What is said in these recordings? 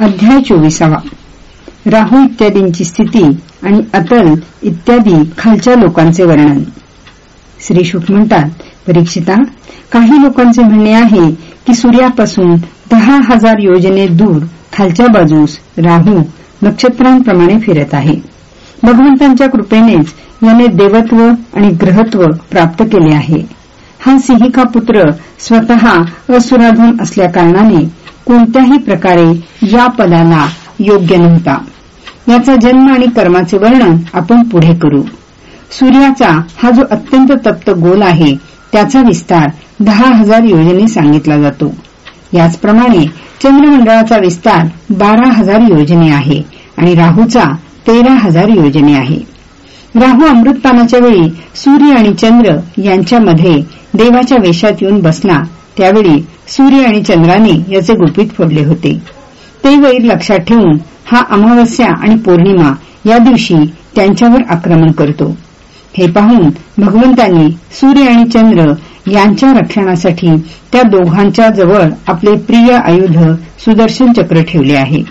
अध्याय चोवीसावा. राहू इत्यादींची स्थिती आणि अतल इत्यादी खालच्या लोकांचे वर्णन. श्री शुक म्हणतात परीक्षिता काही लोकांचे म्हणणे आहे की सूर्यापासून दहा हजार योजने दूर खालच्या बाजूस राहू नक्षत्रांप्रमाणे फिरत आहे. भगवंतांच्या कृपेनेच याने देवत्व आणि ग्रहत्व प्राप्त केले आहे. हा सिंहिका पुत्र स्वतः असुराधून असल्याकारणाने कोणत्याही प्रकारे या पदाला योग्य नव्हता. याचा जन्म आणि कर्माचे वर्णन आपण पुढे करू. सूर्याचा हा जो अत्यंत तप्त गोल आहे त्याचा विस्तार दहा हजार योजने सांगितला जातो. याचप्रमाणे चंद्रमंडळाचा विस्तार बारा हजार योजने आहे आणि राहूचा तेरा हजार योजने आहे. राहू अमृतपानाच्या वेळी सूर्य आणि चंद्र यांच्यामध्ये देवाच्या वेशात येऊन बसला त्यावेळी सूर्य आणि चंद्राने याचे गुपित फोडले होते. ते वैर लक्षात ठेवून हा अमावस्या आणि पौर्णिमा या दिवशी त्यांच्यावर आक्रमण करतो. हे पाहून भगवंतांनी सूर्य आणि चंद्र यांच्या रक्षणासाठी त्या दोघांच्या जवळ आपले प्रिय आयुध सुदर्शन चक्र ठेवले आहे.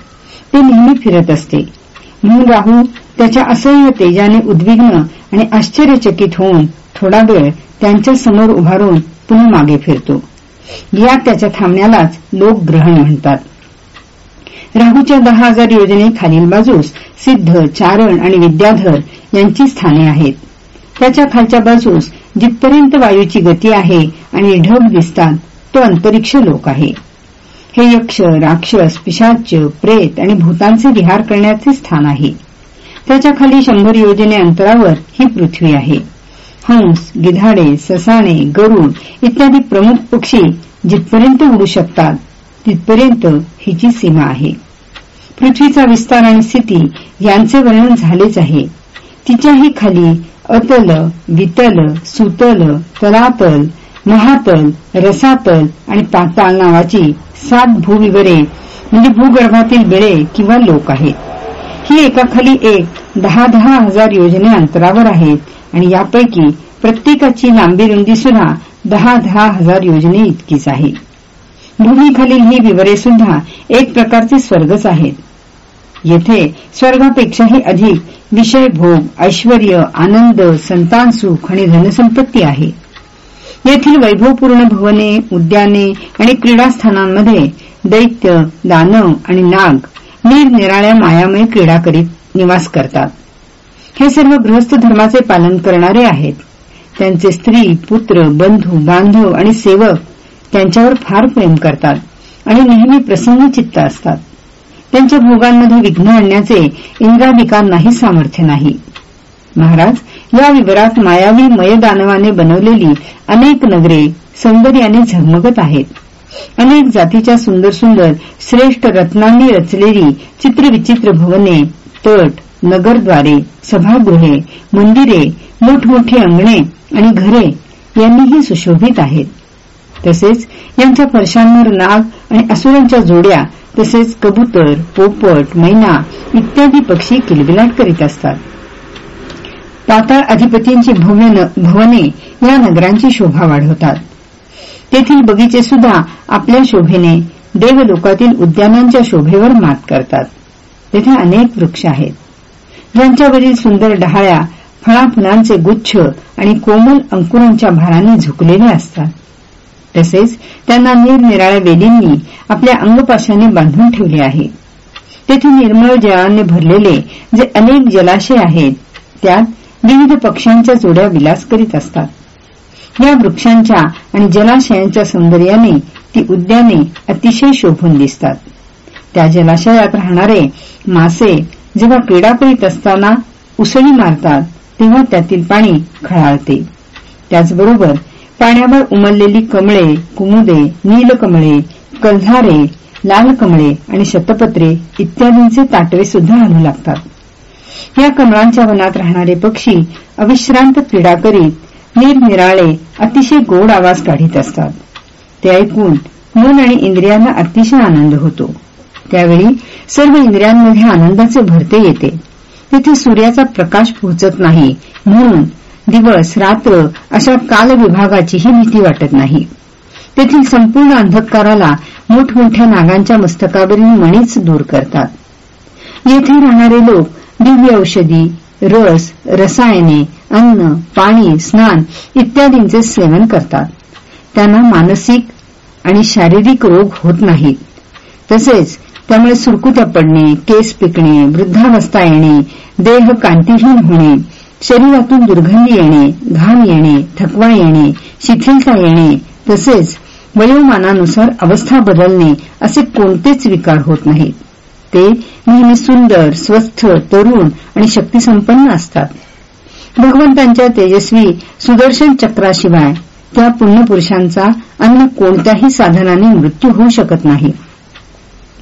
ते नेहमी फिरत असते. म्हणून राहू त्याच्या असह्य तेजाने उद्विग्न आणि आश्चर्यचकित होऊन थोडा वेळ त्यांच्यासमोर उभारून पुन्हा मागे फिरतो. या त्याच्या थांबण्यालाच लोक ग्रहण म्हणतात. राहूच्या दहा हजार योजने खालील बाजूस सिद्ध चारण आणि विद्याधर यांची स्थाने आहेत. त्याच्या खालच्या बाजूस जिथपर्यंत वायूची गती आहे आणि ढग दिसतात तो अंतरिक्ष लोक आहे. हे यक्ष राक्षस पिशाच प्रेत आणि भूतांचे विहार करण्याचे स्थान आहे. त्याच्याखाली शंभर योजने अंतरावर ही पृथ्वी आहे. हंस गिधाडे ससाणे गरुड इत्यादी प्रमुख पक्षी जिथपर्यंत उडू शकतात तिथपर्यंत हिची सीमा आहे. पृथ्वीचा विस्तार आणि स्थिती यांचे वर्णन झालेच आहे. तिच्याही खाली अतल वितल सुतल तलातल महातल रसातल आणि पाताळ नावाची सात भूविवरे म्हणजे भूगर्भातील बेळे किंवा लोक आहेत. ही एकाखाली एक दहा दहा हजार योजने अंतरावर आहेत. आणि यापैकी प्रत्येकाची लांबी रुंदी सुद्धा दहा दहा हजार योजने इतकीच आहे. भूमीखालील ही विवरे सुद्धा एक प्रकारचे स्वर्गच आहेत. येथे स्वर्गापेक्षाही अधिक विषय भोग ऐश्वर आनंद संतान सुख आणि धनसंपत्ती आहे. येथील वैभवपूर्ण भवने उद्याने आणि क्रीडास्थानांमध्ये दैत्य दानव आणि नाग निरनिराळ्या मायामय क्रीडा करीत निवास करतात. हे सर्व गृहस्थ धर्माचे पालन करणारे आहेत. त्यांचे स्त्री पुत्र बंधू बांधव आणि सेवक त्यांच्यावर फार प्रेम करतात आणि नेहमी प्रसन्न चित्त असतात. त्यांच्या भोगांमध्ये विघ्न आणण्याचे इंद्राधिकांनाही सामर्थ्य नाही. महाराज या विवरात मायावी मयदानवाने बनवलेली अनेक नगरे सौंदर्याने झगमगत आहेत. अनेक जातीच्या सुंदर सुंदर श्रेष्ठ रत्नांनी रचलेली चित्रविचित्र भवने तट नगरद्वारे सभागृहे मंदिरे मोठमोठी अंगणे आणि घरे यांनीही सुशोभित आहेत. तसेच यांच्या फरशांवर नाग आणि असुरांच्या जोड्या तसेच कबूतर पोपट मैना इत्यादी पक्षी किलबिलाट करीत असतात. पाताळ अधिपतींची भवने या नगरांची शोभा वाढवतात. तेथील बगीचे सुद्धा आपल्या शोभेने देवलोकातील उद्यानांच्या शोभेवर मात करतात. तेथे अनेक वृक्ष आहेत. यांच्यावरील सुंदर डहाळ्या फळाफुलांचे गुच्छ आणि कोमल अंकुरांच्या भाराने झुकलेले असतात. तसेच त्यांना निरनिराळ्या वेलींनी आपल्या अंगपाशाने बांधून ठेवले आहे. तेथे निर्मळ जळाने भरलेले जे अनेक जलाशय आहेत त्यात विविध पक्ष्यांच्या जोड्या विलास करीत असतात. या वृक्षांच्या आणि जलाशयांच्या सौंदर्याने ती उद्याने अतिशय शोभून दिसतात. त्या जलाशयात राहणारे मासे जेव्हा क्रीडा करीत असताना उसळी मारतात तेव्हा त्यातील पाणी खळाळते. त्याचबरोबर पाण्यावर उमललेली कमळे कुमुदे नीलकमळे कल्हारे लाल कमळे आणि शतपत्रे इत्यादींचे ताटवे सुद्धा आणू लागतात. या कमळांच्या वनात राहणारे पक्षी अविश्रांत क्रीडा करीत निरनिराळे अतिशय गोड आवाज काढीत असतात. ते ऐकून मन आणि इंद्रियांना अतिशय आनंद होतो. त्यावेळी सर्व इंद्रियांमध्ये आनंदाचे भरते येते. तिथे सूर्याचा प्रकाश पोहोचत नाही. म्हणून दिवस रात्र अशा कालविभागाचीही भीती वाटत नाही. तेथील संपूर्ण अंधकाराला मोठमोठ्या नागांच्या मस्तकावरील मणीच दूर करतात. येथे राहणारे लोक दिव्य औषधी रस रसायने अन्न पाणी स्नान इत्यादींचे सेवन करतात. त्यांना मानसिक आणि शारीरिक रोग होत नाहीत. तसेच त्यामुळे सुरकुत्या पडणे केस पिकणे वृद्धावस्था येणे देह कांतीहीन होणे शरीरातून दुर्गंधी येणे घाम येणे थकवा येणे शिथिलता येणे तसेच वयोमानानुसार अवस्था बदलणे असे कोणतेच विकार होत नाहीत. ते नेहमी सुंदर स्वस्थ तरुण आणि शक्तीसंपन्न असतात. भगवंतांच्या तेजस्वी सुदर्शन चक्राशिवाय त्या पुण्यपुरुषांचा अन्य कोणत्याही साधनाने मृत्यू होऊ शकत नाही.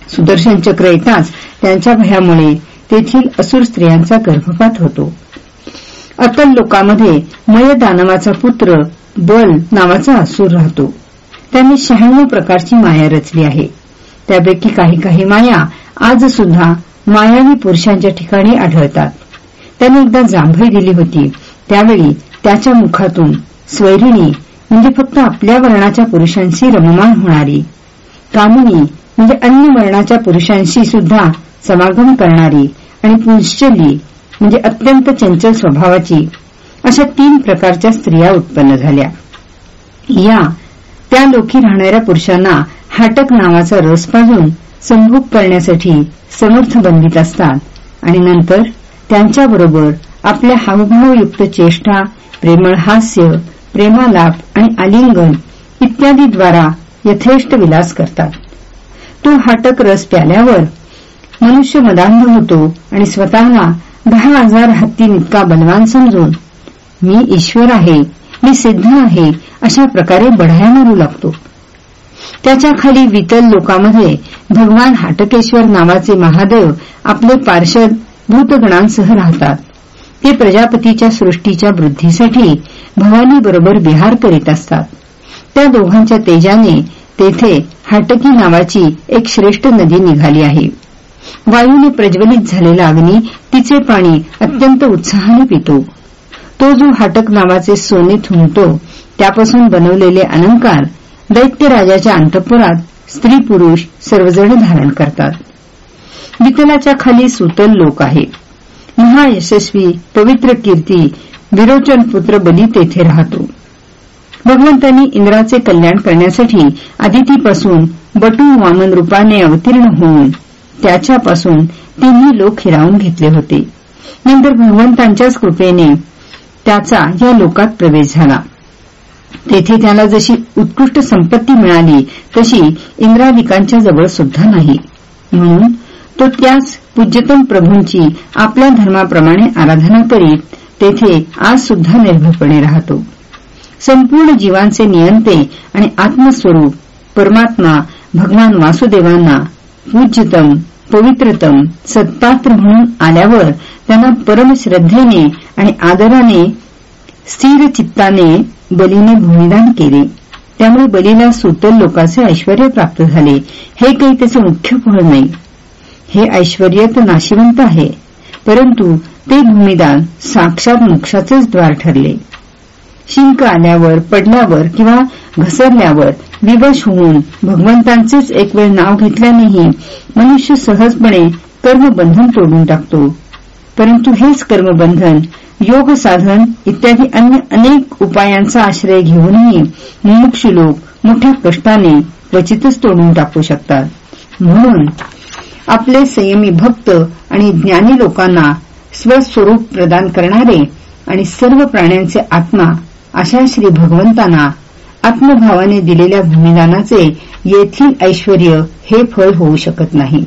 सुदर्शन चक्र येताच त्यांच्या भयामुळे तेथील असुर स्त्रियांचा गर्भपात होतो. अतल लोकामध्ये मय दानवाचा पुत्र बल नावाचा असुर राहतो. त्यांनी शहाण्णव प्रकारची माया रचली आहे. त्यापैकी काही काही माया आज सुद्धा मायावी पुरुषांच्या ठिकाणी आढळतात. त्याने एकदा जांभई दिली होती. त्यावेळी त्याच्या मुखातून स्वैरिणी म्हणजे फक्त आपल्या वर्णाच्या पुरुषांशी रममान होणारी कामिनी म्हणजे अन्य वर्णाच्या पुरुषांशी सुद्धा समागम करणारी आणि पुंश्चली म्हणजे अत्यंत चंचल स्वभावाची अशा तीन प्रकारच्या स्त्रिया उत्पन्न झाल्या. या त्या लोकी राहणाऱ्या पुरुषांना हाटक नावाचा रस पाजून संभोग करण्यासाठी समर्थ बनवित असतात आणि नंतर त्यांच्याबरोबर आपल्या हावभावयुक्त चेष्टा प्रेमळ हास्य प्रेमालाप आणि आलिंगन इत्यादीद्वारा यथेष्ट विलास करतात. तो हाटक रस प्याल्यावर मनुष्य मदांध होतो आणि स्वतःला दहा हजार हत्तीनितका बलवान समजून मी ईश्वर आहे मी सिद्ध आहे अशा प्रकारे बढाया मारू लागतो. त्याच्याखाली वितल लोकांमध्ये भगवान हाटकेश्वर नावाचे महादेव आपले पार्षद भूतगणांसह राहतात. ते प्रजापतीच्या सृष्टीच्या वृद्धीसाठी भवानीबरोबर विहार करीत असतात. त्या दोघांच्या तेजाने तेथे हाटकी नावाची एक श्रेष्ठ नदी निघाली आहे. वायूने प्रज्वलित झालेला अग्नी तिचे पाणी अत्यंत उत्साहाने पितो. तो जो हाटक नावाचे सोने थुंकतो त्यापासून बनवलेले अलंकार दैत्यराजाच्या अंतपुरात स्त्री पुरुष सर्वजण धारण करतात. वितलाच्या खाली सुतल लोक आहे. महायशस्वी पवित्र कीर्ती विरोचन पुत्र बली तेथे राहतो. भगवंतांनी इंद्राचे कल्याण करण्यासाठी अदितीपासून बटू वामन रूपाने अवतीर्ण होऊन त्याच्यापासून तिन्ही लोक हिरावून घेतले होते. नंतर भगवंतांच्याच कृपेने त्याचा या लोकात प्रवेश झाला. तेथे त्याला जशी उत्कृष्ट संपत्ती मिळाली तशी इंद्रादिकांच्या जवळ सुद्धा नाही. म्हणून तो त्याच पूज्यतम प्रभूंची आपल्या धर्माप्रमाणे आराधना करीत तेथे आज सुद्धा निर्भयपणे राहतो. संपूर्ण जीवांचे नियंते आणि आत्मस्वरूप परमात्मा भगवान वासुदेवांना पूज्यतम पवित्रतम सत्पात्र म्हणून आल्यावर त्यांना परमश्रद्धेने आणि आदराने स्थिर चित्ताने बलीने भूमिदान केले. त्यामुळे बलीला सुतल लोकांचे ऐश्वर प्राप्त झाले. हे काही त्याचे मुख्य फळ नाही. हे ऐश्वर तर नाशिवंत आहे परंतु ते भूमिदान साक्षात मोक्षाचेच द्वार ठरले. शिंक आल्यावर पडल्यावर किंवा घसरल्यावर विवश होऊन भगवंतांचेच एक वेळ नाव घेतल्यानेही मनुष्य सहजपणे कर्मबंधन तोडून टाकतो. परंतु हेच कर्मबंधन योग साधन इत्यादी अन्य अनेक उपायांचा आश्रय घेऊनही मुमुक्षु लोक मोठ्या कष्टाने क्वचितच तोडून टाकू शकतात. म्हणून आपले संयमी भक्त आणि ज्ञानी लोकांना स्वस्वरूप प्रदान करणारे आणि सर्व प्राण्यांचे आत्मा अशा श्री भगवंतांना आत्मभावाने दिलेल्या भूमिदानाचे येथील ऐश्वर हे फळ होऊ शकत नाही.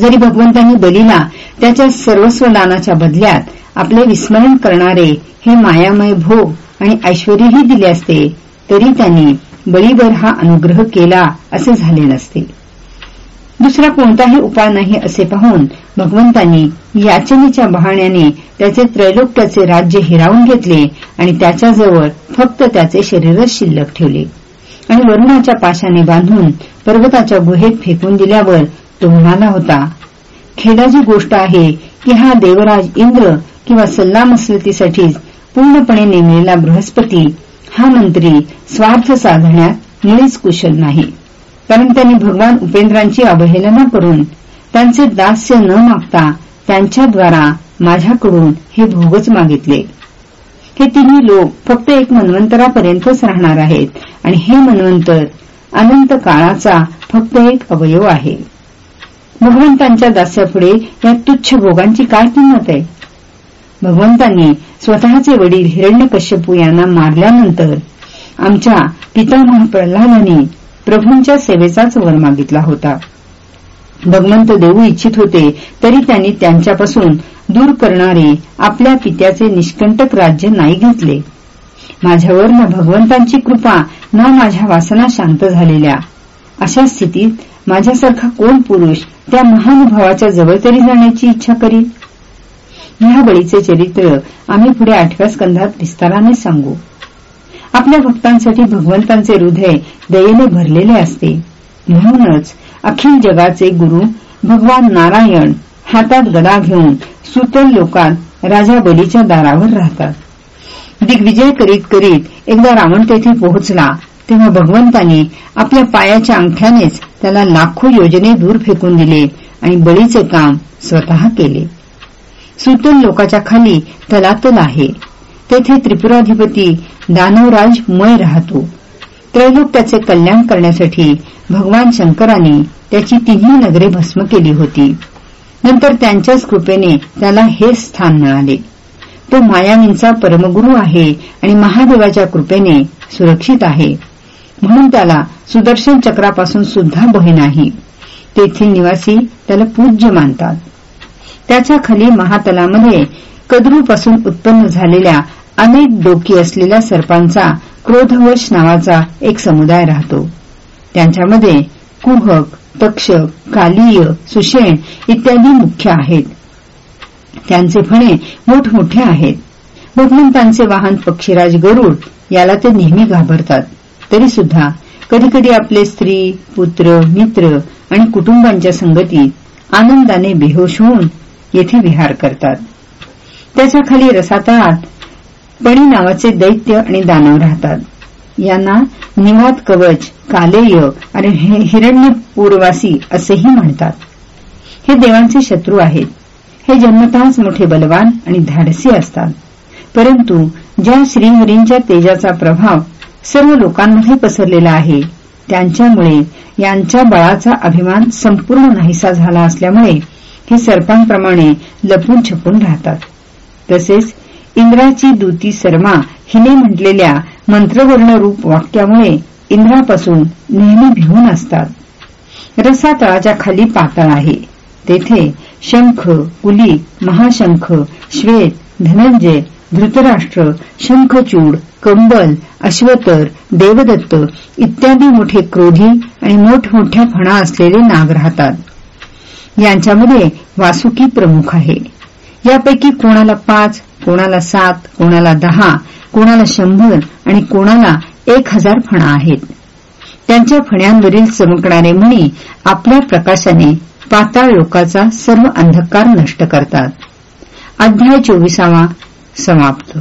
जरी भगवंतांनी बलीला त्याच्या सर्वस्व दानाच्या बदल्यात आपले विस्मरण करणारे हे मायामय भोग आणि ऐश्वर्यही दिले असते तरी त्यांनी बळीवर हा अनुग्रह केला असे झाले नसते. दुसरा कोणताही उपाय नाही असे पाहून भगवंतांनी याचनेच्या बहाण्याने त्याचे त्रैलोक्याचे राज्य हिरावून घेतले आणि त्याच्याजवळ फक्त त्याचे शरीरच शिल्लक ठेवले. आणि वरुणाच्या पाशाने बांधून पर्वताच्या गुहेत फेकून दिल्यावर तो म्हणाला होता खेदाची गोष्ट आहे की हा देवराज इंद्र किंवा सल्लामसलतीसाठीच पूर्णपणे नेमलेला बृहस्पती हा मंत्री स्वार्थ साधण्यात मुळीच कुशल नाही. कारण त्यांनी भगवान उपेंद्रांची अवहेलना करून त्यांचे दास्य न मागता त्यांच्याद्वारा माझ्याकडून हे भोगच मागितले. हे तिन्ही लोक फक्त एक मन्वंतरापर्यंतच राहणार आहेत आणि हे मन्वंतर अनंत काळाचा फक्त एक अवयव आहे. भगवंतांच्या दास्यापुढे या तुच्छ भोगांची काय किंमत आहे? भगवंतांनी स्वतःचे वडील हिरण्यकश्यपू यांना मारल्यानंतर आमच्या पितामह प्रल्हादांनी प्रभूंच्या सेवेचाच वर मागितला होता. भगवंत देऊ इच्छित होते तरी त्यांनी त्यांच्यापासून दूर करणारे आपल्या पित्याचे निष्कंटक राज्य नाही घेतले. माझ्यावर न भगवंतांची कृपा ना माझ्या वासना शांत झालेल्या. अशा स्थितीत माझ्यासारखा कोण पुरुष त्या महानुभावाच्या जवळ तरी जाण्याची इच्छा करील? ह्या बळीचे चरित्र आम्ही पुढे आठव्या स्कंधात विस्ताराने सांगू. आपल्या भक्तांसाठी भगवंतांचे हृदय दयेने भरलेले असते. म्हणूनच अखिल जगाचे गुरु भगवान नारायण हातात गदा घेऊन सुतल लोकात राजा बलीच्या दारावर राहतात. दिग्विजय करीत करीत एकदा रावण तेथे पोहोचला तेव्हा भगवंतांनी आपल्या पायाच्या अंगठ्यानेच त्याला लाखो योजने दूर फेकून दिले आणि बळीचे काम स्वतः केले. सुतल लोकाच्या खाली तलातल आहे. तेथे त्रिपुराधिपती दानवराज मय राहतो. त्रैलोक त्याचे कल्याण करण्यासाठी भगवान शंकराने त्याची तिन्ही नगरे भस्म केली होती. नंतर त्यांच्याच कृपेने त्याला हे स्थान मिळाले. तो मायावींचा परमगुरू आहे आणि महादेवाच्या कृपेने सुरक्षित आहे. म्हणून त्याला सुदर्शन चक्रापासून सुद्धा भय नाही. तेथील निवासी त्याला पूज्य मानतात. त्याच्याखाली महातलामध्ये कद्रूपासून उत्पन्न झालेल्या अनेक डोकी असलेल्या सर्पांचा क्रोधवश नावाचा एक समुदाय राहतो. त्यांच्यामध्ये कुहक तक्षक कालीय सुषेण इत्यादी मुख्य आहेत. त्यांचे फणे मोठमोठे आहेत. भगवंतांचे वाहन पक्षीराज गरुड याला ते नेहमी घाबरतात. तरी सुद्धा कधीकधी आपले स्त्री पुत्र मित्र आणि कुटुंबांच्या संगतीत आनंदाने बेहोश होऊन येथे विहार करतात. त्याच्याखाली रसातळात पणी नावाचे दैत्य आणि दानव राहतात. यांना निवात कवच कालेय आणि हिरण्य पूर्वासी असेही म्हणतात. हे देवांचे शत्रू आहेत. हे जन्मतःच मोठे बलवान आणि धाडसी असतात. परंतु ज्या श्रीहरींच्या तेजाचा प्रभाव सर्व लोकांमध्ये पसरलेला आहे त्यांच्यामुळे यांच्या बळाचा अभिमान संपूर्ण नाहीसा झाला असल्यामुळे हे सर्पांप्रमाणे लपून छपून राहतात. तसेच इंद्राची दूती सर्मा हिने म्हटलेल्या मंत्रवर्णरूप वाक्यामुळे इंद्रापासून नेहमी भिवून असतात. रसातळाच्या खाली पातळ आहे. तेथे शंख कुली महाशंख श्वेत धनंजय धृतराष्ट्र शंखचूड कंबल अश्वतर देवदत्त इत्यादी मोठे क्रोधी आणि मोठमोठ्या फणा असलेले नाग राहतात. यांच्यामध्ये वासुकी प्रमुख आहे. यापैकी कोणाला पाच कोणाला सात कोणाला दहा कोणाला शंभर आणि कोणाला एक हजार फणा आहेत. त्यांच्या फण्यांवरील चमकणारे मणी आपल्या प्रकाशाने पाताळ लोकाचा सर्व अंधकार नष्ट करतात. अध्याय चोवीसावा समाप्त.